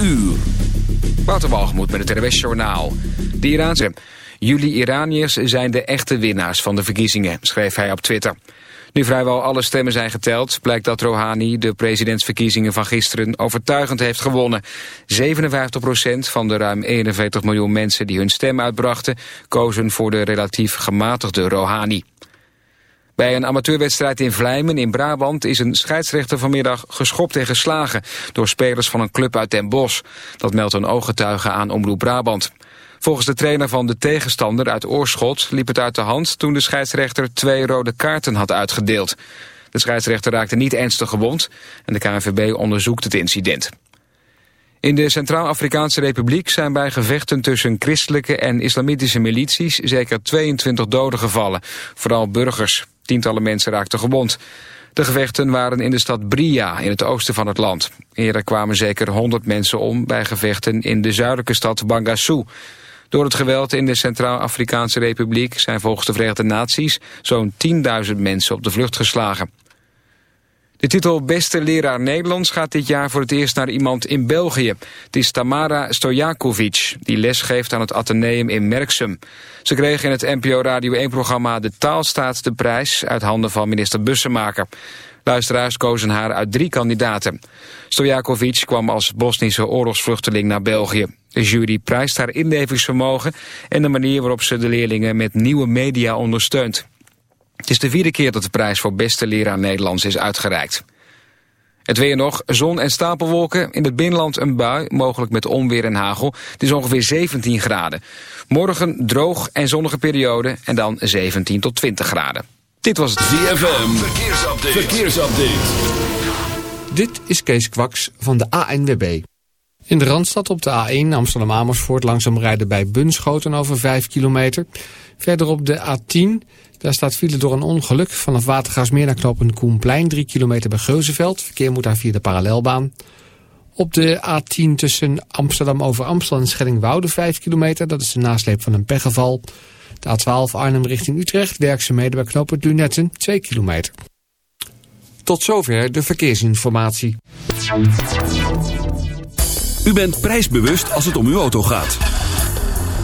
uur. Waterwalgemoed met het RWS Journaal. De Iraanse... Jullie Iraniërs zijn de echte winnaars van de verkiezingen, schreef hij op Twitter. Nu vrijwel alle stemmen zijn geteld, blijkt dat Rouhani de presidentsverkiezingen van gisteren overtuigend heeft gewonnen. 57% van de ruim 41 miljoen mensen die hun stem uitbrachten, kozen voor de relatief gematigde Rouhani. Bij een amateurwedstrijd in Vlijmen in Brabant is een scheidsrechter vanmiddag geschopt en geslagen door spelers van een club uit Den Bosch. Dat meldt een ooggetuige aan Omroep Brabant. Volgens de trainer van de tegenstander uit Oorschot liep het uit de hand toen de scheidsrechter twee rode kaarten had uitgedeeld. De scheidsrechter raakte niet ernstig gewond en de KNVB onderzoekt het incident. In de Centraal-Afrikaanse Republiek zijn bij gevechten tussen christelijke en islamitische milities zeker 22 doden gevallen, vooral burgers. Tientallen mensen raakten gewond. De gevechten waren in de stad Bria in het oosten van het land. Eerder kwamen zeker 100 mensen om bij gevechten in de zuidelijke stad Bangassou. Door het geweld in de Centraal-Afrikaanse Republiek zijn volgens de Verenigde Naties zo'n 10.000 mensen op de vlucht geslagen. De titel Beste Leraar Nederlands gaat dit jaar voor het eerst naar iemand in België. Het is Tamara Stojakovic, die lesgeeft aan het Atheneum in Merksem. Ze kreeg in het NPO Radio 1-programma De Taalstaat de prijs uit handen van minister Bussemaker. Luisteraars kozen haar uit drie kandidaten. Stojakovic kwam als Bosnische oorlogsvluchteling naar België. De jury prijst haar inlevingsvermogen en de manier waarop ze de leerlingen met nieuwe media ondersteunt. Het is de vierde keer dat de prijs voor beste leraar Nederlands is uitgereikt. Het weer nog, zon en stapelwolken. In het binnenland een bui, mogelijk met onweer en hagel. Het is ongeveer 17 graden. Morgen droog en zonnige periode en dan 17 tot 20 graden. Dit was het ZFM. Verkeersupdate. Verkeersupdate. Dit is Kees Kwaks van de ANWB. In de Randstad op de A1 Amsterdam-Amersfoort langzaam rijden bij Bunschoten over 5 kilometer. Verder op de A10, daar staat file door een ongeluk vanaf Watergaasmeer naar knooppunt Koenplein. 3 kilometer bij Geuzenveld. Verkeer moet daar via de parallelbaan. Op de A10 tussen Amsterdam over Amstel en Schellingwoude 5 kilometer. Dat is de nasleep van een pechgeval. De A12 Arnhem richting Utrecht. Werkzaamheden bij knooppunt Lunetten 2 kilometer. Tot zover de verkeersinformatie. U bent prijsbewust als het om uw auto gaat.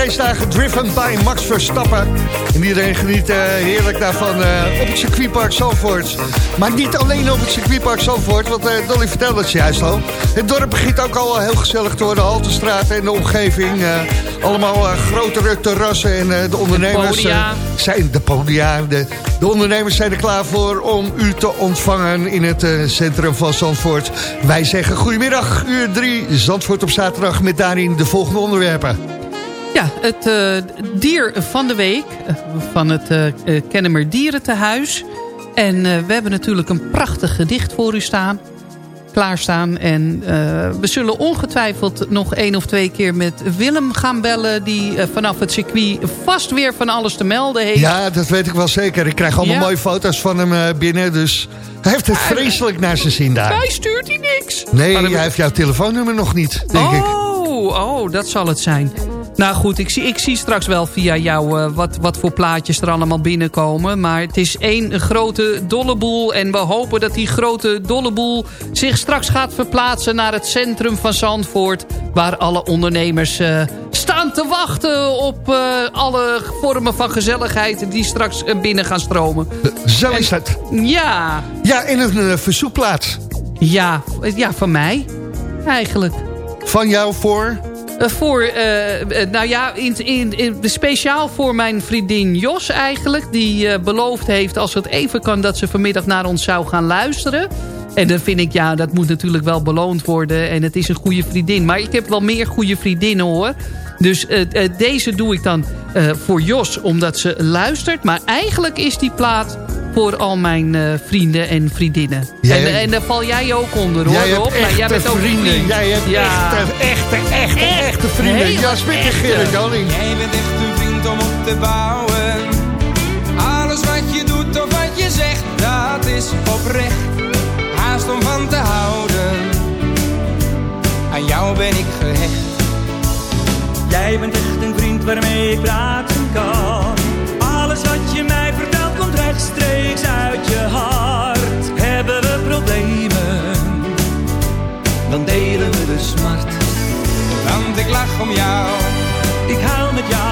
De racedagen driven by Max Verstappen. En iedereen geniet eh, heerlijk daarvan eh, op het circuitpark Zandvoort. Maar niet alleen op het circuitpark Zandvoort, want eh, Dolly vertelde het juist al. Het dorp begint ook al heel gezellig te worden. Haltestraat en de omgeving. allemaal grotere terrassen en de ondernemers... zijn de podia. De, de ondernemers zijn er klaar voor om u te ontvangen in het centrum van Zandvoort. Wij zeggen goedemiddag, uur 3, Zandvoort op zaterdag... met daarin de volgende onderwerpen. Ja, het eh, dier van de week eh, van het eh, Kennemer Dierentehuis. En we hebben natuurlijk een prachtig gedicht voor u staan. Klaarstaan. En we zullen ongetwijfeld nog één of twee keer met Willem gaan bellen... die vanaf het circuit vast weer van alles te melden heeft. Ja, dat weet ik wel zeker. Ik krijg allemaal Ja. mooie foto's van hem binnen, dus... Hij heeft het vreselijk naar zijn zin daar. Mij stuurt hij niks. Nee, hij heeft jouw telefoonnummer nog niet, denk ik. oh, oh, dat zal het zijn. Nou goed, ik zie, ik zie straks wel via jou eh, wat, wat voor plaatjes er allemaal binnenkomen. Maar het is één grote dolleboel. En we hopen dat die grote dolleboel zich straks gaat verplaatsen naar het centrum van Zandvoort. Waar alle ondernemers eh, staan te wachten op eh, alle vormen van gezelligheid die straks binnen gaan stromen. Zo is het. Ja, Ja, in een verzoekplaats. ja, ja, van mij eigenlijk. Van jou voor... Eh, voor, eh, eh, nou ja, in, in, speciaal voor mijn vriendin Jos eigenlijk. Die beloofd heeft als het even kan dat ze vanmiddag naar ons zou gaan luisteren. En dan vind ik, ja, dat moet natuurlijk wel beloond worden. En het is een goede vriendin. Maar ik heb wel meer goede vriendinnen hoor. Dus deze doe ik dan voor Jos, omdat ze luistert. Maar eigenlijk is die plaat voor al mijn eh, vrienden en vriendinnen. Jij- en, en daar val jij ook onder hoor, Jij hebt Rob. Jij bent ook een vrienden. vriend. Jij hebt Ja. echte, echte, echte, echte vrienden. En echte. Gerrit. Jij bent echt een vriend om op te bouwen. Alles wat je doet of wat je zegt, dat is oprecht. Haast om van te houden. Aan jou ben ik gehecht. Jij bent echt een vriend waarmee ik praten kan. Alles wat je mij rechtstreeks uit je hart. Hebben we problemen, dan delen we de smart. Want ik lach om jou. Ik huil met jou,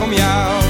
om jou.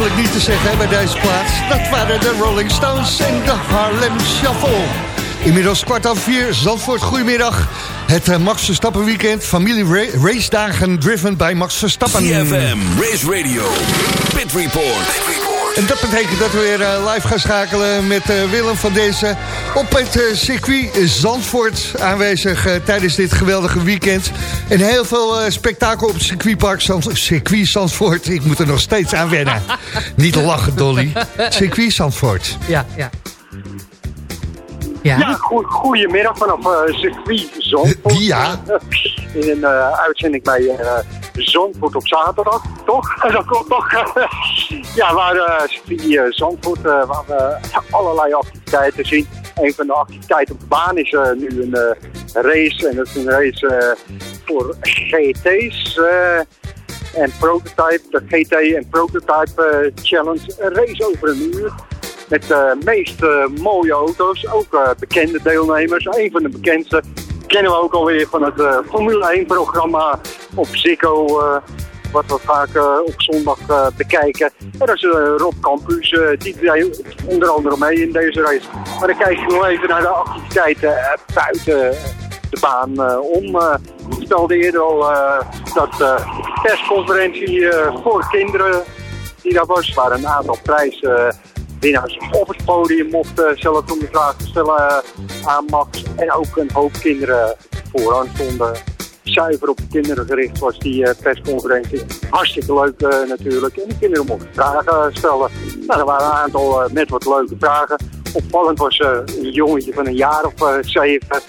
eigenlijk niet te zeggen bij deze plaats. Dat waren de Rolling Stones en de Harlem Shuffle. Inmiddels kwart over vier, Zandvoort, goedemiddag. Het eh, Max Verstappen weekend, familie race dagen driven bij Max Verstappen. CFM, Race Radio, Pit Report. En dat betekent dat we weer eh, live gaan schakelen met eh, Willem van deze op het eh, circuit Zandvoort aanwezig tijdens dit geweldige weekend. En heel veel spektakel op het circuitpark Zand circuit Zandvoort. Ik moet er nog steeds aan wennen. Niet lachen, Dolly. Circuit Zandvoort. Ja, ja. Ja, Ja, goe- goedemiddag vanaf circuit Zandvoort. Ja. In een eh, uitzending bij eh Zandvoort op zaterdag, toch? Dat klopt toch? Ja, waar eh circuit eh, Zandvoort, eh, waar we allerlei activiteiten zien. Een van de activiteiten op de baan is nu een race. En dat is een race voor GT's. en prototype, de GT en prototype challenge. Een race over een uur. Met de meest mooie auto's, ook bekende deelnemers. Een van de bekendste kennen we ook alweer van het Formule 1-programma op Ziggo. Wat we vaak eh, op zondag eh, bekijken. En dat is eh, Rob Campus, die deed onder andere mee in deze race. Maar dan kijk je nog even naar de activiteiten buiten de baan om. Ik vertelde eerder al dat de persconferentie voor kinderen die daar was, waar een aantal prijswinnaars op het podium mochten zelf om de vraag te stellen aan Max. En ook een hoop kinderen vooraan stonden. Zuiver op de kinderen gericht was die eh, persconferentie. Hartstikke leuk eh, natuurlijk. En de kinderen mochten vragen stellen. Nou, er waren een aantal eh, net wat leuke vragen. Opvallend was eh, een jongetje van een jaar of eh, zeven.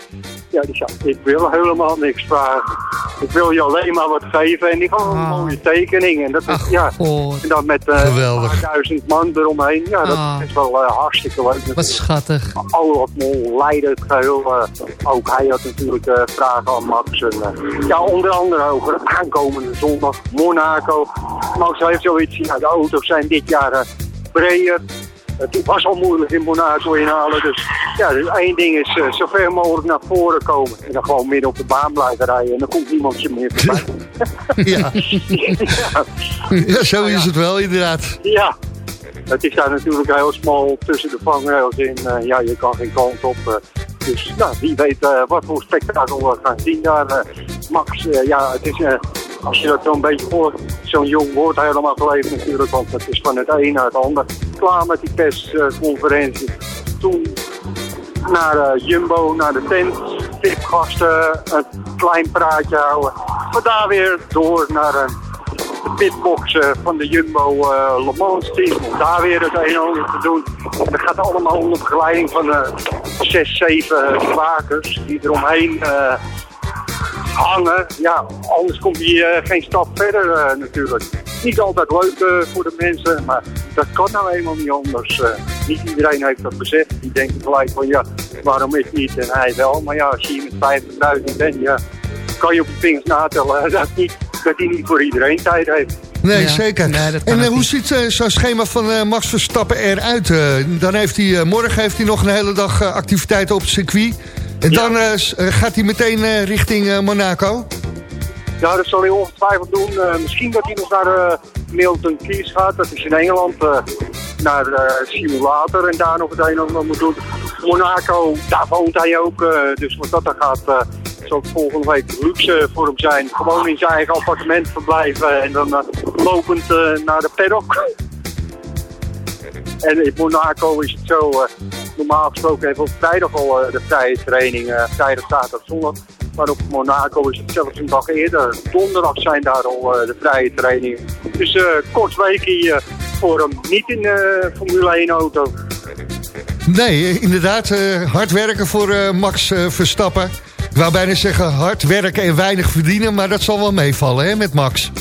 Ja, die zei, ik wil helemaal niks vragen. Ik wil je alleen maar wat geven. En die gaf een Ah. mooie tekening. En dat is, ja, God, en dan met eh, Geweldig. een paar duizend man eromheen. Ja, dat Ah. is wel eh, hartstikke leuk. wat natuurlijk. schattig. Alle Mol leidde het geheel. eh, ook hij had natuurlijk eh, vragen aan Max. En, ja, onder andere over aankomende zondag Monaco. Max heeft zoiets, ja, de auto's zijn dit jaar breder. Het was al moeilijk in Monaco inhalen. Dus ja, dus één ding is eh, zo ver mogelijk naar voren komen. En dan gewoon midden op de baan blijven rijden. En dan komt niemand je meer voorbij. Ja. ja. ja, zo is het wel inderdaad. Ja, het is daar natuurlijk heel smal tussen de vangrails in. Eh, ja, je kan geen kant op. eh. Dus nou, wie weet eh, wat voor spektakel we gaan zien daar. eh. Max, eh, ja, het is, als je dat zo'n beetje hoort, zo'n jong wordt helemaal geleefd natuurlijk. Want het is van het een naar het ander. Klaar met die persconferentie. Toen naar Jumbo, naar de tent. Tipgasten, een klein praatje houden. Maar daar weer door naar een de pitboxen van de Jumbo eh Le Mans team. Om daar weer het een en ander te doen. En dat gaat allemaal onder begeleiding van eh zes, zeven bewakers die eromheen eh hangen. Ja, anders komt hij eh, geen stap verder eh, natuurlijk. Niet altijd leuk eh, voor de mensen, maar dat kan nou eenmaal niet anders. eh. niet iedereen heeft dat gezegd. Die denkt gelijk van ja, waarom ik niet en hij wel. Maar ja, als je hier met 50.000 bent, ja, kan je op je vingers natellen eh, dat, niet, dat hij niet voor iedereen tijd heeft. Nee, Ja. zeker. Nee, en eh, hoe ziet eh, zo'n schema van eh, Max Verstappen eruit? Eh, dan heeft hij, eh, morgen heeft hij nog een hele dag eh, activiteiten op het circuit. En Ja. dan gaat hij meteen eh, richting eh, Monaco. Ja, dat zal hij ongetwijfeld doen. Eh, misschien dat hij nog naar eh, Milton Keynes gaat. Dat is in Engeland. eh, naar de simulator en daar nog het een en ander moet doen. Monaco, daar woont hij ook. eh, dus wat dat dan gaat, zal het volgende week luxe voor hem zijn. Gewoon in zijn eigen appartement verblijven en dan eh, lopend eh, naar de paddock. En in Monaco is het zo, eh, normaal gesproken hebben we op vrijdag al eh, de vrije training, eh, vrijdag, zaterdag, zondag. Maar op Monaco is het zelfs een dag eerder. Donderdag zijn daar al eh, de vrije trainingen. Dus eh kort weekje voor hem. Niet in de Formule 1 auto. Nee, inderdaad. eh, hard werken voor eh, Max Verstappen. Ik wou bijna zeggen hard werken en weinig verdienen. Maar dat zal wel meevallen hè, met Max.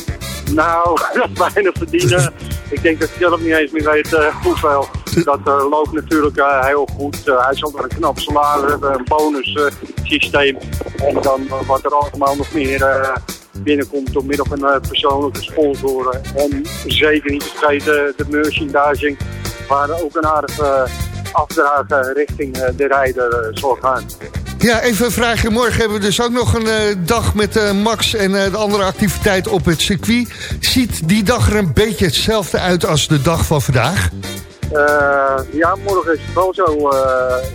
Nou, dat weinig verdienen. Ik denk dat hij zelf niet eens meer weet eh, hoeveel. Dat eh, loopt natuurlijk eh, heel goed. Hij zal wel een knap salaris hebben, een bonussysteem. en dan wat er allemaal nog meer binnenkomt door middel van persoonlijke sponsoren. En zeker niet te vergeten de merchandising, waar ook een aardige afdraag eh, richting eh, de rijder eh, zal gaan. Ja, even een vraagje. Morgen hebben we dus ook nog een eh, dag met Max en de andere activiteit op het circuit. Ziet die dag er een beetje hetzelfde uit als de dag van vandaag? Ja, morgen is het wel zo.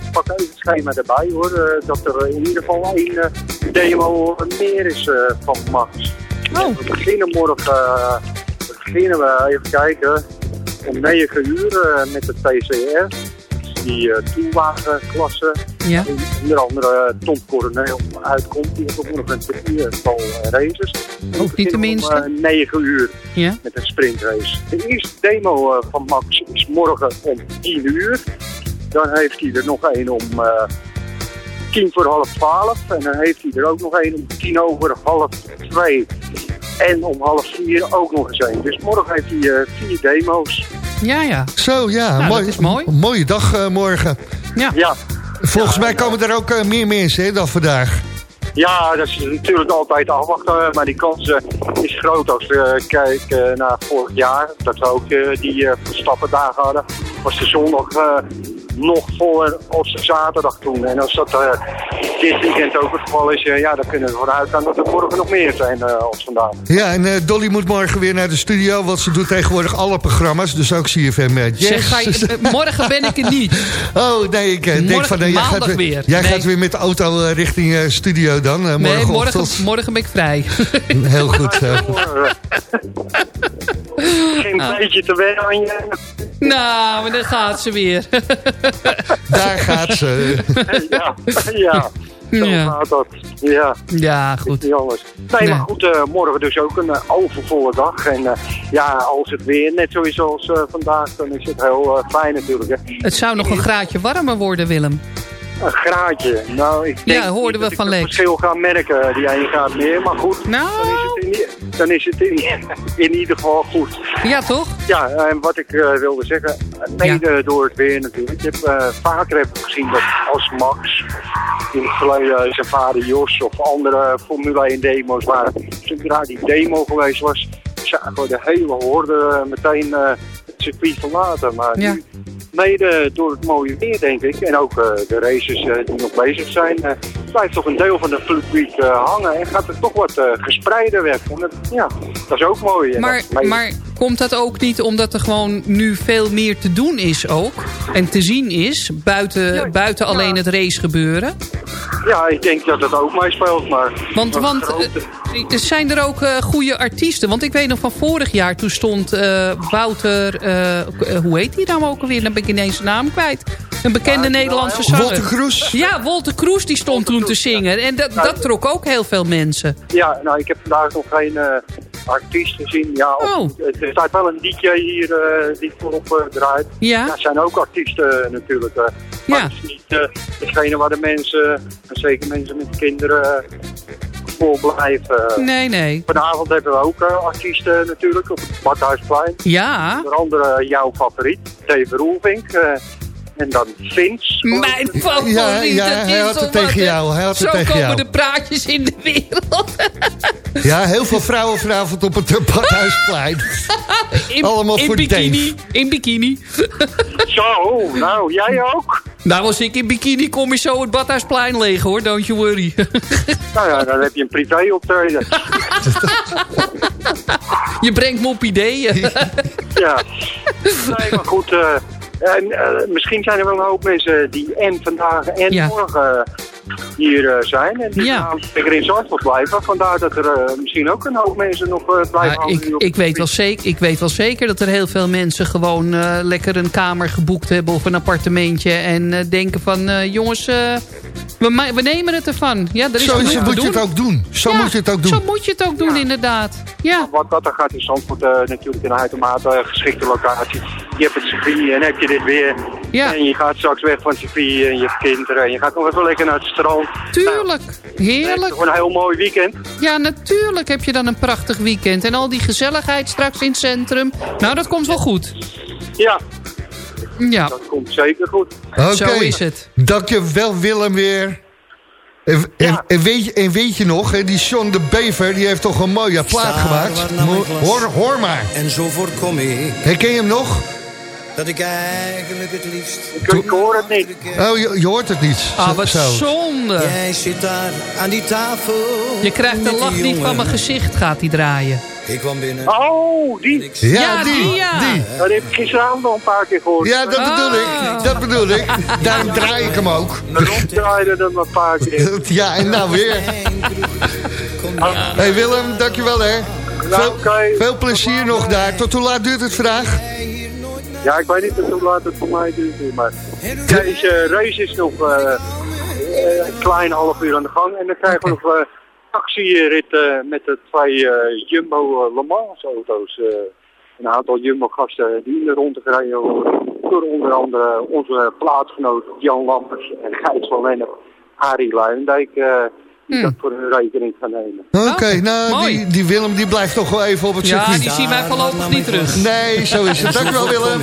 ik pak even het schema erbij hoor. dat er in ieder geval één demo meer is van Max. Oh. We beginnen morgen. beginnen we even kijken. om 9 uur met de TCR. Die uh, toelwagenklasse. Ja. Onder andere eh, Tom Coronel uitkomt. Die heeft ook nog een uh, races. Ook niet de minste. Om 9 uur Ja. met een sprintrace. De eerste demo eh, van Max is morgen om 10 uur. Dan heeft hij er nog een om eh tien voor half twaalf. En dan heeft hij er ook nog een om tien over half twee. En om half vier ook nog eens een. Dus morgen heeft hij eh, vier demo's. Ja, ja. Zo, ja. Nou, mooi, dat is mooi. Een mooie dag eh, morgen. Ja. Ja, Volgens mij komen er ook eh, meer mensen hè, dan vandaag. ja dat is natuurlijk altijd afwachten. Maar die kans eh, is groot als we kijken naar vorig jaar. Dat we ook eh, die eh Verstappen-dagen hadden. Was de zondag eh, nog voller als zaterdag toen. En als dat eh, dit weekend ook het geval is, eh, ja, dan kunnen we vanuit gaan dat er morgen nog meer zijn eh, als vandaag. Ja, en eh, Dolly moet morgen weer naar de studio, want ze doet tegenwoordig alle programma's. Dus ook CFM Jazz. Zeg, ga je, eh, morgen ben ik er niet. Oh, nee, ik eh, denk Morgen- van... eh, jij maandag gaat weer. Jij Nee. gaat weer met de auto eh, richting eh, studio dan, eh, Nee, morgen, morgen ben ik vrij. Heel goed. eh. Geen beetje te wennen aan je. nou, maar dan gaat ze weer. daar gaat ze. ja, ja. Zo Ja. gaat dat. Ja, ja, goed. niet anders. Nee, Nee. maar goed, eh, morgen dus ook een eh, overvolle dag. En eh, ja, als het weer net zo is als vandaag, dan is het heel fijn natuurlijk. Hè. Het zou nog een graadje warmer worden, Willem. Een graadje. Nou, ik denk Ja, hoorden we dat van ik het verschil ga merken. Die ene gaat meer, maar goed. Nou. Dan is het, in, dan is het in, in ieder geval goed. Ja, toch? Ja, en wat ik eh, wilde zeggen, mede door het weer natuurlijk. Ik heb eh, vaker heb ik gezien dat als Max in het verleden zijn vader Jos of andere Formule 1 demo's waren. Zodra die demo geweest was, zagen we de hele horde meteen eh, het circuit verlaten. Maar Ja. nu, mede door het mooie weer denk ik, en ook eh, de races eh, die nog bezig zijn, eh, blijft toch een deel van de publiek hangen en gaat er toch wat gespreider weg. En dat, ja, dat is ook mooi. Dat maar komt dat ook niet omdat er gewoon nu veel meer te doen is ook? En te zien is, buiten, Ja, buiten ja. alleen het race gebeuren? Ja, ik denk dat het ook meespeelt, maar... Want, maar want grote- eh, er zijn er ook eh, goede artiesten? Want ik weet nog van vorig jaar, toen stond eh, Wouter... hoe heet die nou ook alweer? Dan ben ik ineens de naam kwijt. Een bekende Nederlandse zanger. Wolter Kroes. Ja, Wolter Kroes die stond toen te zingen. En dat, dat trok ook heel veel mensen. Ja, nou, ik heb vandaag nog geen eh, artiest gezien. Ja, Oh. het- er staat wel een DJ hier eh, die voorop eh, draait. Ja. Dat zijn ook artiesten eh, natuurlijk. maar Ja. het is niet hetgene waar de mensen, en zeker mensen met kinderen, voor blijven. Nee, nee. Vanavond hebben we ook artiesten natuurlijk op het Badhuisplein. Ja, Onder andere jouw favoriet, Dave Roelvink. En dan Vince. mijn favoriet. Ja, ja, dat hij is had het tegen jou, hij had het Zo tegen komen jou. de praatjes in de wereld. Ja, heel veel vrouwen vanavond op het Badhuisplein. In, Allemaal in voor bikini. Dave. In bikini. Zo, nou, jij ook? Nou, als ik in bikini kom, is zo het Badhuisplein leeg hoor. Don't you worry. Nou ja, dan heb je een privé optreden. Je brengt me op ideeën. Ja. Nee, maar goed. eh, misschien zijn er wel een hoop mensen die en vandaag en Ja. morgen eh, hier eh, zijn. En die Ja. gaan lekker in Zandvoort blijven. Vandaar dat er eh, misschien ook een hoop mensen nog eh, blijven hangen ik, ik, weet wel zeker, ik weet wel zeker dat er heel veel mensen gewoon eh, lekker een kamer geboekt hebben of een appartementje. En eh, denken van, eh, jongens, eh, we, we nemen het ervan. Ja, er is Zo moet je doen. het ook doen. Zo Ja, moet je het ook doen. Zo moet je het ook doen, inderdaad. Ja, Wat dat er gaat in Zandvoort eh, natuurlijk een uitermate eh, geschikte locatie. Je hebt het circuit en heb je dit weer. Ja. En je gaat straks weg van het circuit en je hebt kinderen. En je gaat nog even lekker naar het strand. tuurlijk. Nou, Heerlijk. toch een heel mooi weekend. Ja, natuurlijk heb je dan een prachtig weekend. En al die gezelligheid straks in het centrum. Nou, dat komt wel goed. Ja, Ja, dat komt zeker goed. Oké. zo is het. Dank je wel, Willem, weer. En, en, en weet, je, en weet je nog, hè, die Sean de Bever, die heeft toch een mooie plaat gemaakt. glas. Hoor, hoor maar. En zo voorkom ik Herken je hem nog? Dat ik eigenlijk het liefst... Ik, ik hoor het niet. Oh, je, je hoort het niet. Ah, wat zo. zonde. Jij zit daar aan die tafel. Je krijgt de lach die niet van mijn gezicht, gaat hij draaien. Ik kwam binnen. Oh, die. Ja, Ja, die, die, ja. die. Dat heb ik gisteravond nog een paar keer gehoord. Ja, dat bedoel Ah. ik. Dat bedoel ik. Daarom draai ik hem ook. Rond draaide er een paar keer. Ja, en nou weer. Kom Ah. hey Willem, dankjewel hè. Nou, Veel, oké. veel plezier nog daar. Tot hoe laat duurt het vandaag? Ja, ik weet niet hoe laat het voor mij duurt, maar deze race is nog eh, eh, een klein half uur aan de gang. En dan krijgen we nog eh taxirit eh, met de twee eh, Jumbo eh, Le Mans auto's. eh, een aantal Jumbo gasten die in de gereden worden. Door onder andere onze plaatsgenoot Jan Lammers en Gijs van Lennep, Arie Luijendijk. Die dat voor hun rekening gaan nemen. Oké, nou, die, die Willem die blijft toch wel even op het Ja, circuit. die zien wij voorlopig niet terug. Nee, zo is het. Dank wel, Willem.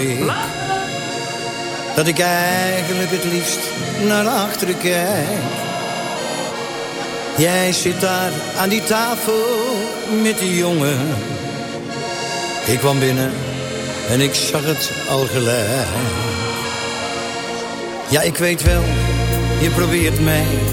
Dat ik eigenlijk het liefst naar achteren kijk. Jij zit daar aan die tafel met die jongen. Ik kwam binnen en ik zag het al gelijk. Ja, ik weet wel, je probeert mij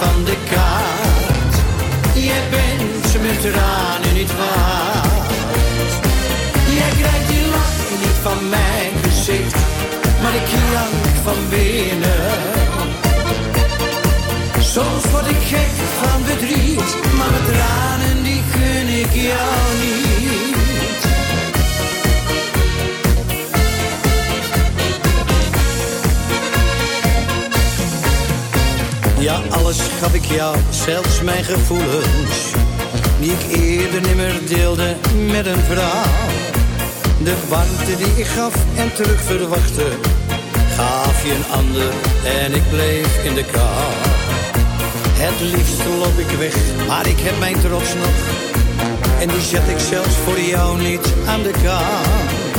Van de kaart. Jij bent met tranen niet waard. Jij krijgt die lach niet van mijn gezicht. Maar ik jank van binnen. Soms word ik gek van verdriet. Maar met tranen die gun ik jou niet. Ja, alles gaf ik jou, zelfs mijn gevoelens. Die ik eerder nimmer deelde met een vrouw. De warmte die ik gaf en terug verwachtte. Gaf je een ander en ik bleef in de kou. Het liefst loop ik weg, maar ik heb mijn trots nog. En die zet ik zelfs voor jou niet aan de kant.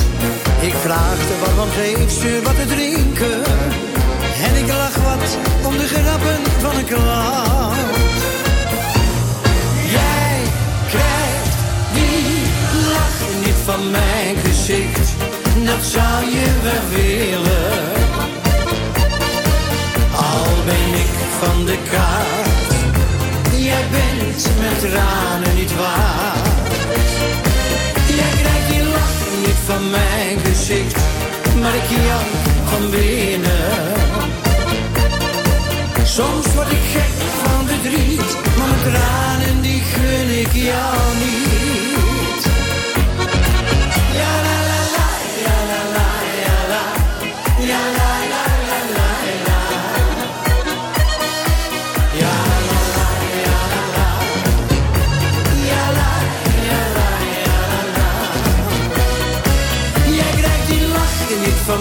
Ik vraagde waarom geeft ze wat te drinken. En ik lach wat om de grappen Zou je wel willen. Al ben ik van de kaart. Jij bent met tranen niet waard. Jij krijgt die lach niet van mijn gezicht. Maar ik jank van binnen. Soms word ik gek van verdriet, maar tranen die gun ik jou niet.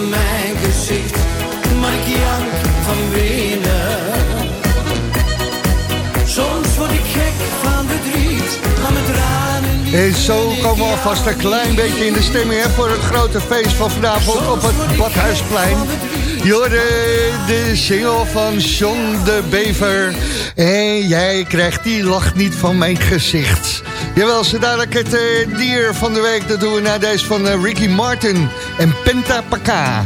Van mijn gezicht, maar ik jank van binnen. Soms word ik gek van verdriet, maar met tranen En zo komen we alvast een klein beetje in de stemming hè, voor het grote feest van vanavond op het Badhuisplein. Je hoorde de single van John de Bever. En jij krijgt die lach niet van mijn gezicht. Jawel, ze dadelijk het eh, dier van de week. Dat doen we na deze van eh, Ricky Martin en Penta Paka.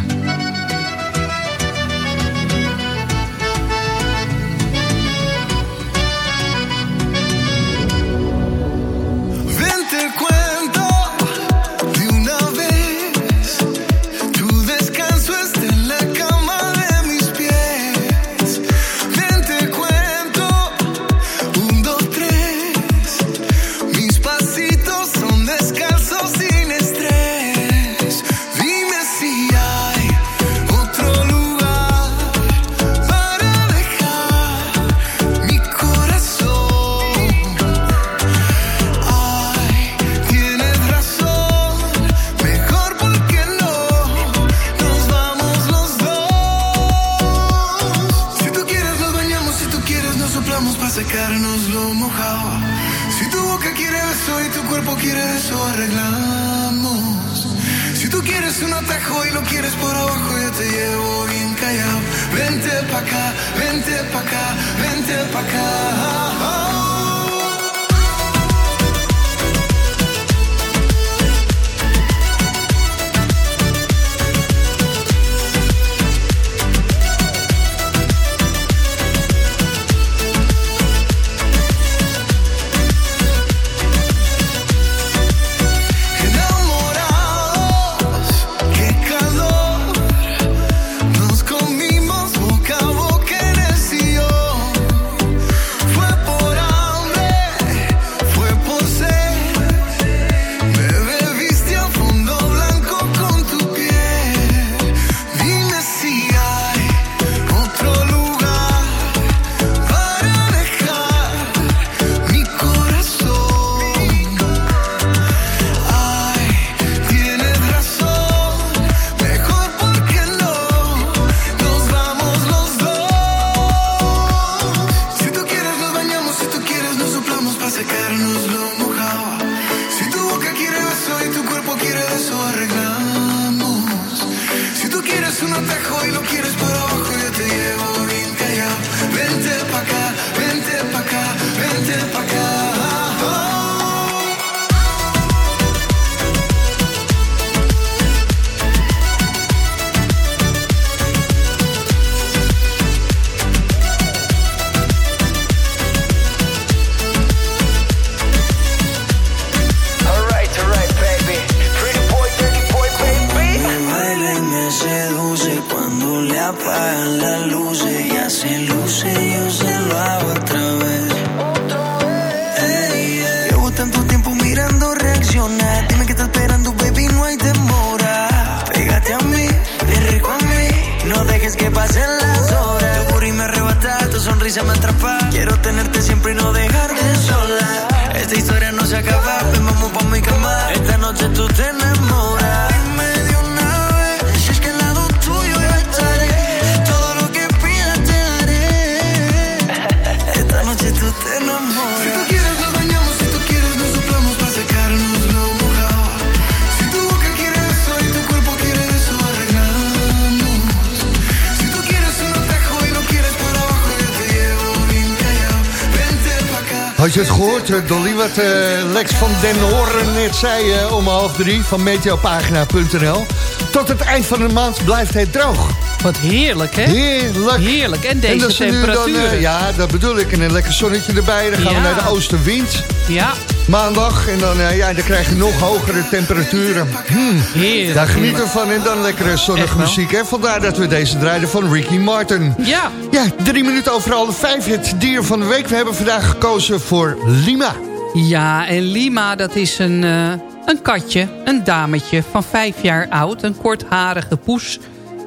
Den Horen net zei eh, om half drie van meteopagina.nl? Tot het eind van de maand blijft het droog. Wat heerlijk, hè? Heerlijk. Heerlijk. En deze dat ze nu dan, eh, ja, dat bedoel ik. En een lekker zonnetje erbij. Dan gaan we naar de oostenwind. Ja, Maandag. En dan, eh, ja, dan krijg je nog hogere temperaturen. Hmm. heerlijk. Daar genieten we van. En dan lekkere zonnige muziek. Hè? Vandaar dat we deze draaiden van Ricky Martin. Ja, Ja, drie minuten over alle vijf. Het dier van de week. We hebben vandaag gekozen voor Lima. Ja, en Lima, dat is een, eh, een katje, een dametje van vijf jaar oud. Een kortharige poes,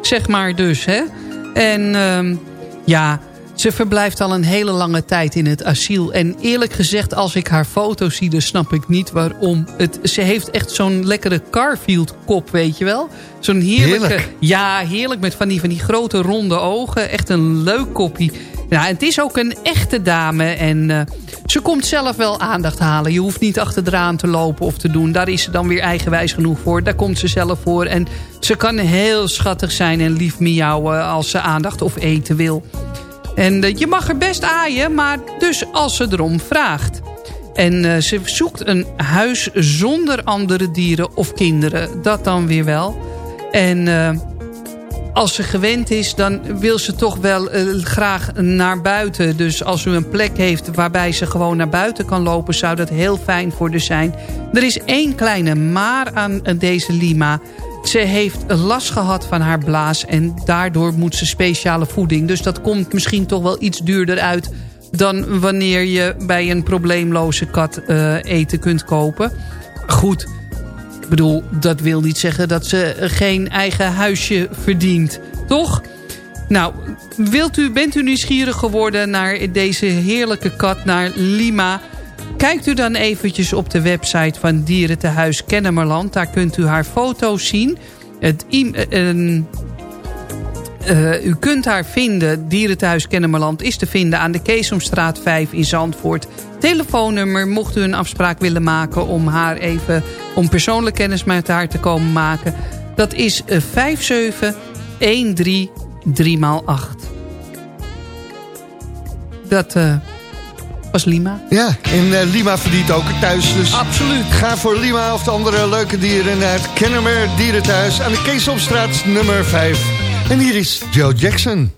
zeg maar dus, hè. En ehm, ja, ze verblijft al een hele lange tijd in het asiel. En eerlijk gezegd, als ik haar foto zie, dan snap ik niet waarom. Het, ze heeft echt zo'n lekkere Carfield kop, weet je wel. Zo'n heerlijke... Heerlijk. Ja, heerlijk, met van die, van die grote ronde ogen. Echt een leuk koppie. Ja, het is ook een echte dame en eh, ze komt zelf wel aandacht halen. Je hoeft niet achteraan te lopen of te doen. Daar is ze dan weer eigenwijs genoeg voor. Daar komt ze zelf voor. En ze kan heel schattig zijn en lief miauwen als ze aandacht of eten wil. En eh, je mag er best aaien, maar dus als ze erom vraagt. En eh, ze zoekt een huis zonder andere dieren of kinderen. Dat dan weer wel. En eh, als ze gewend is, dan wil ze toch wel eh, graag naar buiten. Dus als u een plek heeft waarbij ze gewoon naar buiten kan lopen... zou dat heel fijn voor haar zijn. Er is één kleine maar aan eh, deze Lima. Ze heeft last gehad van haar blaas en daardoor moet ze speciale voeding. Dus dat komt misschien toch wel iets duurder uit... dan wanneer je bij een probleemloze kat eh, eten kunt kopen. Goed, ik bedoel, dat wil niet zeggen dat ze geen eigen huisje verdient. Toch? Nou, wilt u, bent u nieuwsgierig geworden naar deze heerlijke kat, naar Lima... Kijkt u dan eventjes op de website van Dierentehuis Kennemerland. Daar kunt u haar foto's zien. Het, eh, u kunt haar vinden, Dierenthuis Kennemerland is te vinden aan de Keesomstraat 5 in Zandvoort. Telefoonnummer, mocht u een afspraak willen maken om haar even, om persoonlijk kennis met haar te komen maken. Dat is eh, 5713 3x8. Dat eh, was Lima. Ja, en eh, Lima verdient ook een thuis. Dus Absoluut. ga voor Lima of de andere leuke dieren naar het Kennemer Dierenthuis... aan de Keesomstraat nummer 5. En hier is Joe Jackson.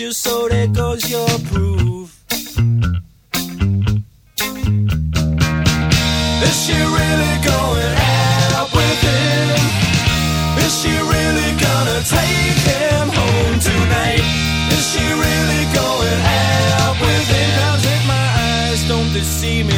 Much, so there goes your proof. Is she really going out with him? Is she really gonna take him home tonight? Is she really going out with him? Cause if my eyes don't deceive me,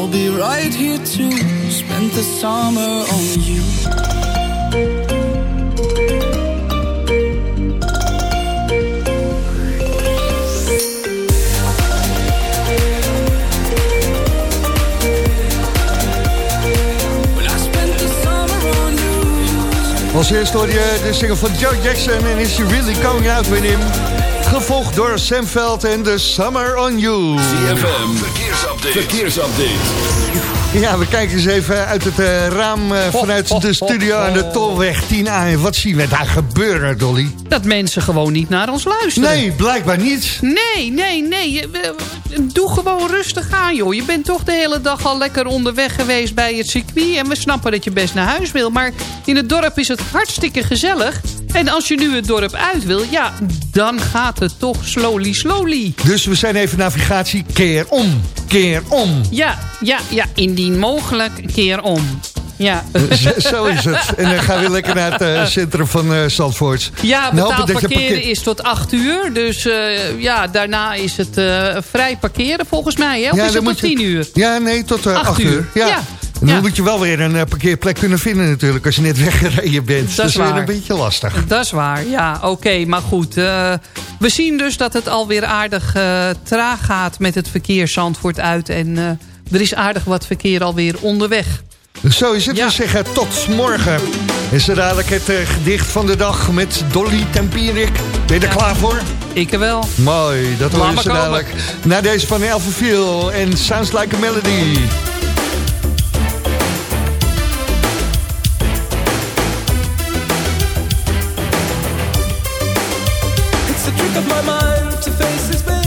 I'll be right here to spend the summer on you. Als eerste hoor je de single van Joe Jackson en Is She Really Going Out With Him. Gevolgd door Sam Veld en The Summer On You. CFM, verkeersupdate. verkeersupdate. Ja, we kijken eens even uit het eh, raam eh, vanuit de studio aan de Tolweg 10A. En wat zien we daar gebeuren, Dolly? Dat mensen gewoon niet naar ons luisteren. Nee, blijkbaar niet. Nee, nee, nee. Je- we- we- Doe gewoon rustig aan, joh. Je bent toch de hele dag al lekker onderweg geweest bij het circuit. En we snappen dat je best naar huis wil. Maar in het dorp is het hartstikke gezellig. En als je nu het dorp uit wil, ja, dan gaat het toch slowly, slowly. Dus we zijn even navigatie keer om, keer om. Ja, ja, ja. Indien mogelijk, keer om. Ja. Zo, zo is het. En dan gaan we lekker naar het eh, centrum van eh Zandvoort. Ja, Nou, betaald parkeren parkeer- is tot 8 uur. Dus eh, ja, daarna is het eh, vrij parkeren volgens mij. Hè? Of is dan het tot je- 10 uur? Ja, nee, tot eh, Acht 8 uur. uur. Ja. Ja. En dan Ja. moet je wel weer een eh, parkeerplek kunnen vinden natuurlijk... als je net weggereden bent. Dat is weer een beetje lastig. Dat is waar, ja, oké. maar goed, eh, we zien dus dat het alweer aardig eh, traag gaat met het verkeer Zandvoort uit. En er is aardig wat verkeer alweer onderweg. Zo is het. We zeggen tot morgen. Is er dadelijk het gedicht van de dag met Dolly Tempierik. Ben je er klaar voor? Ik er wel. Mooi, dat maar ze komen. dadelijk. Na deze van Elfenviel en Sounds Like a Melody. Of my mind to face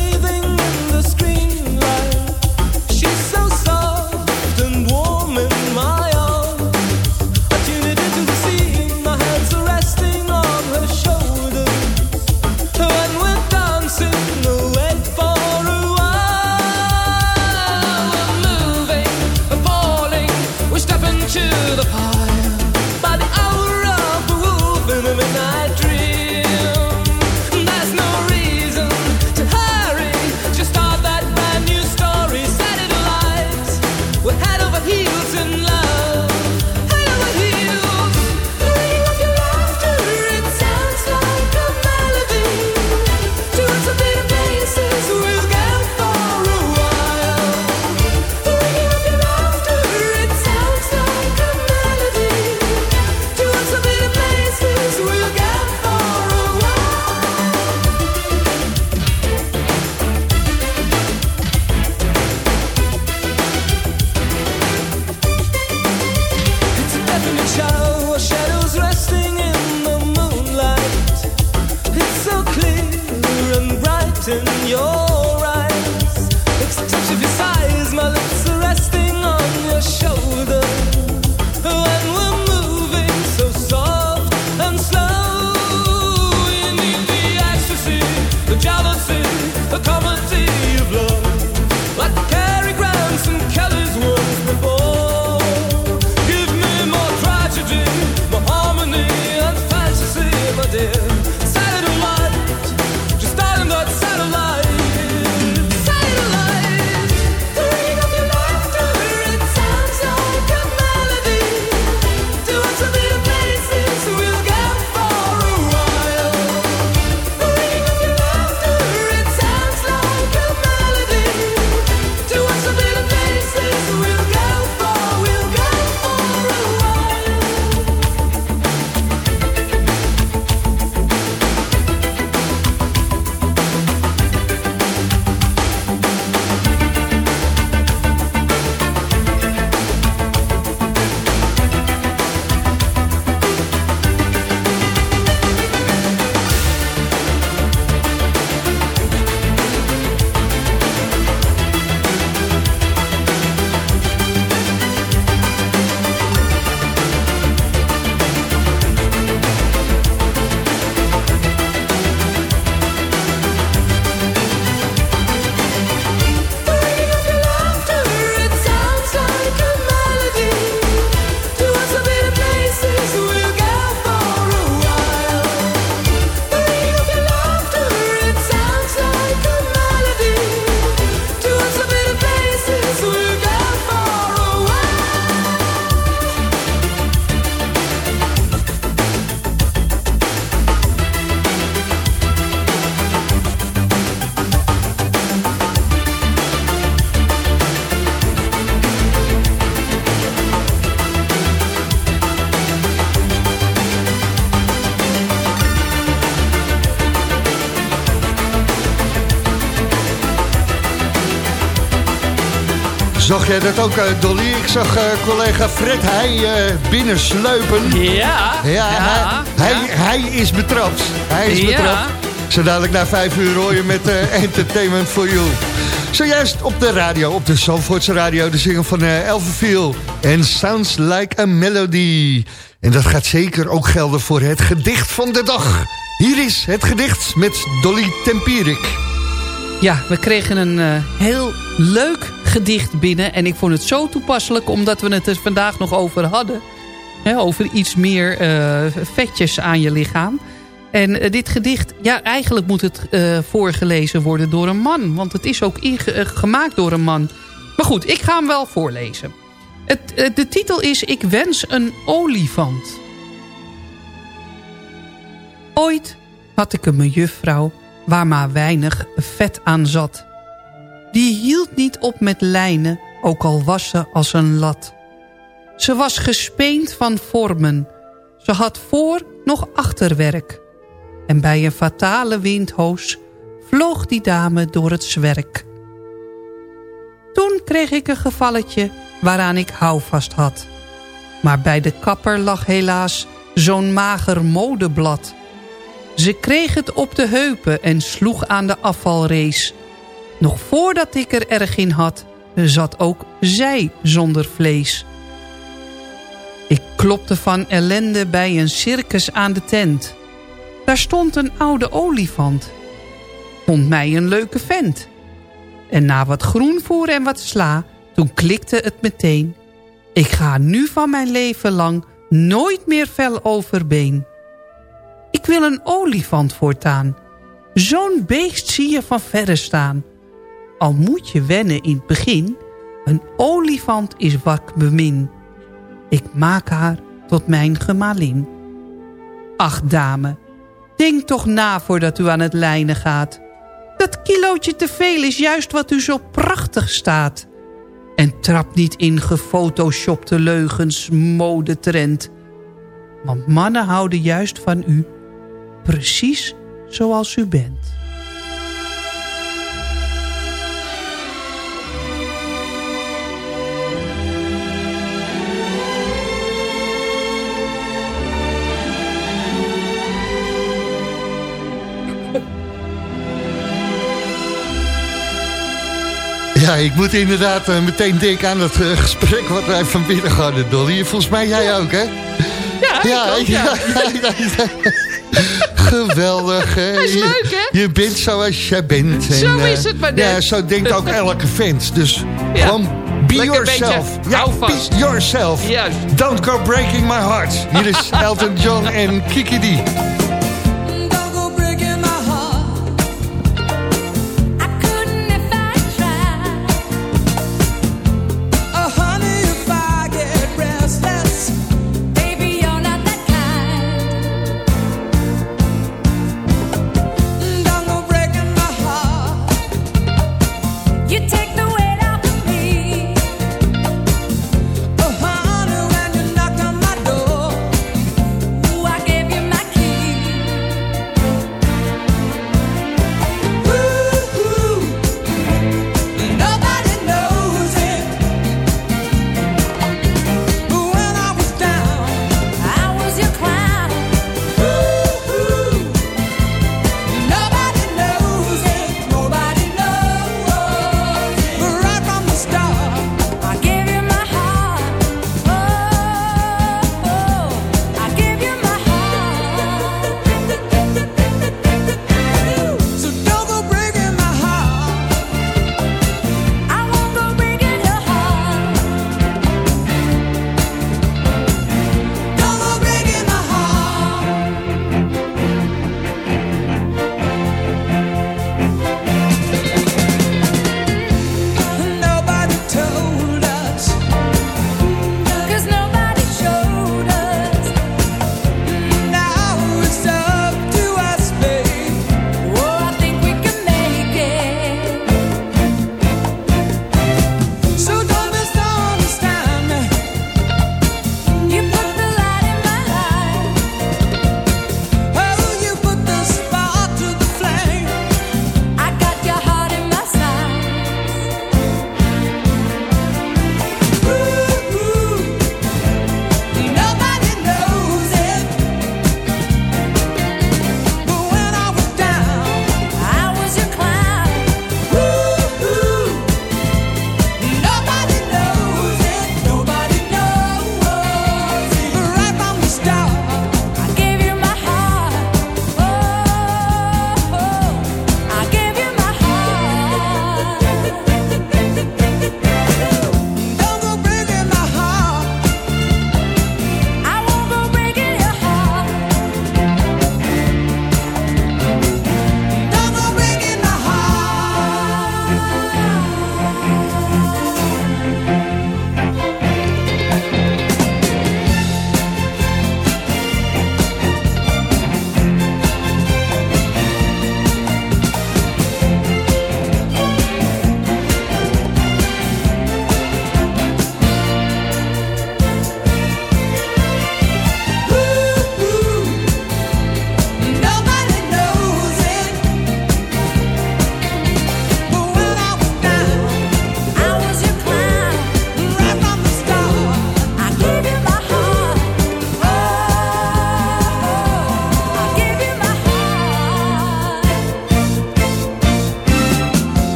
Dat ook, eh, Dolly? Ik zag eh, collega Fred Heij eh binnensluipen. Ja, Ja, ja, hij, hij, hij is betrapt. Hij is Ja. betrapt. Zo dadelijk na vijf uur hoor je met Entertainment for You. Zojuist op de radio, op de Zandvoortse radio, de zinger van uh, Elverfield. En Sounds Like a Melody. En dat gaat zeker ook gelden voor het gedicht van de dag. Hier is het gedicht met Dolly Tempierik. Ja, we kregen een eh, heel leuk gedicht binnen. En ik vond het zo toepasselijk, omdat we het er vandaag nog over hadden. Hè, over iets meer eh, vetjes aan je lichaam. En eh, dit gedicht, ja, eigenlijk moet het voorgelezen worden door een man. Want het is ook gemaakt door een man. Maar goed, ik ga hem wel voorlezen. Het, de titel is Ik wens een olifant. Ooit had ik een mejuffrouw waar maar weinig vet aan zat. Die hield niet op met lijnen, ook al was ze als een lat. Ze was gespeend van vormen. Ze had voor nog achterwerk. En bij een fatale windhoos vloog die dame door het zwerk. Toen kreeg ik een gevalletje waaraan ik houvast had. Maar bij de kapper lag helaas zo'n mager modeblad. Ze kreeg het op de heupen en sloeg aan de afvalrace. Nog voordat ik er erg in had, zat ook zij zonder vlees. Ik klopte van ellende bij een circus aan de tent. Daar stond een oude olifant. Vond mij een leuke vent. En na wat groenvoer en wat sla, toen klikte het meteen. Ik ga nu van mijn leven lang nooit meer fel overbeen. Ik wil een olifant voortaan. Zo'n beest zie je van verre staan. Al moet je wennen in het begin, een olifant is wat ik bemin. Ik maak haar tot mijn gemalin. Ach dame, denk toch na voordat u aan het lijnen gaat. Dat kilootje te veel is juist wat u zo prachtig staat. En trap niet in gefotoshopte leugens, modetrend. Want mannen houden juist van u, precies zoals u bent. Ja, ik moet inderdaad eh, meteen denken aan het eh, gesprek wat wij van binnen hadden, Dolly. Volgens mij jij ook, hè? Ja, ik ook, ja. ja, ja, ja. Geweldig, hè? Dat is Je- leuk, hè? Je bent zoals jij bent. En, Zo is het maar net. Ja, zo denkt ook elke vent. Dus Ja. gewoon be Lekker yourself. Ja, be yourself. Juist. Don't go breaking my heart. Hier is Elton John en Kiki D.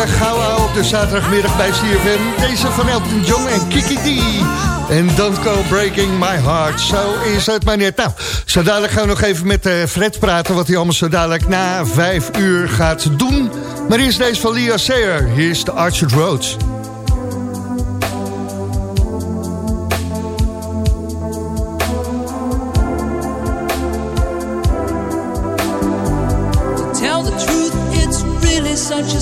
Heerlijke gouden op de zaterdagmiddag bij CFM. Deze van Elton John en Kiki D. En Don't Go Breaking My Heart. Zo is het maar net. Nou, zo dadelijk gaan we nog even met eh, Fred praten... wat hij allemaal zo dadelijk na vijf uur gaat doen. Maar eerst deze van Leo Sayer. Hier is de Archer Road. To tell the truth, it's really such a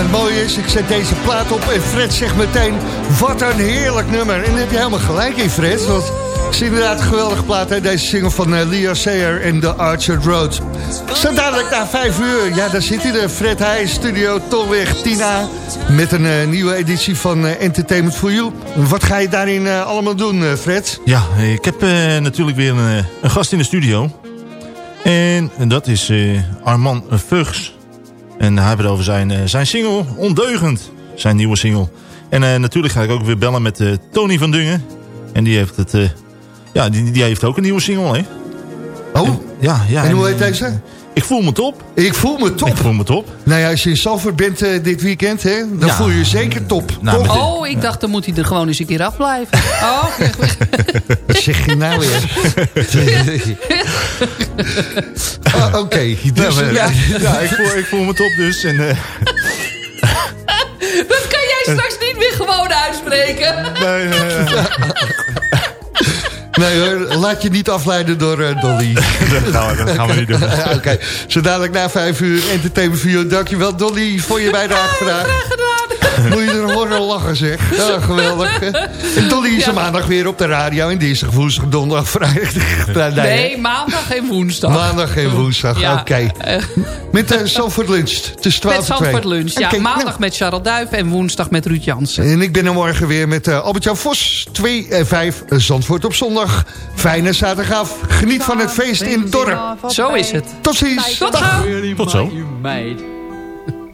het mooie is, ik zet deze plaat op en Fred zegt meteen... wat een heerlijk nummer. En daar heb je helemaal gelijk in, Fred. Want het is inderdaad een geweldige plaat, hè? deze single van eh, Leo Sayer The Archer Road. Zo dadelijk na vijf uur, ja, daar zit hij de Fred Heij, Studio Tolweg Tina... met een eh, nieuwe editie van eh, Entertainment for You. Wat ga je daarin allemaal doen, Fred? Ja, ik heb natuurlijk weer een, een gast in de studio. En, dat is Armand Vugs. En hij heeft het over zijn, eh, zijn single Ondeugend. Zijn nieuwe single. En eh, natuurlijk ga ik ook weer bellen met eh, Tony van Dungen. En die heeft het... ja, die, die heeft ook een nieuwe single, hè? Oh? ja, ja. En hoe heet deze? Ik voel me top. Ik voel me top. Ik voel me top. Nou ja, als je in Salford bent eh, dit weekend, hè, dan Ja. voel je je zeker top. Nou, Oh, ik dacht dan moet hij er gewoon eens een keer afblijven. Oh, Wat zeg je nou weer? Oh, Oké, dus, Ja, maar- ja. ja, ik, voel, ik voel me top dus. En, eh, dat kan jij straks niet meer gewoon uitspreken. nee, eh, Nee hoor, laat je niet afleiden door eh, Dolly. dat, gaan we, dat gaan we niet doen. Oké, zo dadelijk na vijf uur Entertainment View. Dankjewel Dolly voor je bijdrage vandaag. Moet je er horen lachen zeg. Ja, geweldig. En Dolly is Ja. maandag weer op de radio. En dinsdag, woensdag, donderdag, vrijdag. Nee, Nee, maandag en woensdag. Maandag en woensdag, Ja, oké. eh, Met uh, Zandvoort Lunch, tussen 12 met en 2. Zandvoort Lunch. Ja, maandag nou. met Charles Duif en woensdag met Ruud Jansen. En ik ben er morgen weer met eh Albert-Jan Vos. 2 en 5 Zandvoort op zondag. Fijne zaterdag af. Geniet van het feest in het dorp. Zo is het. Tot ziens. Tot really Tot zo.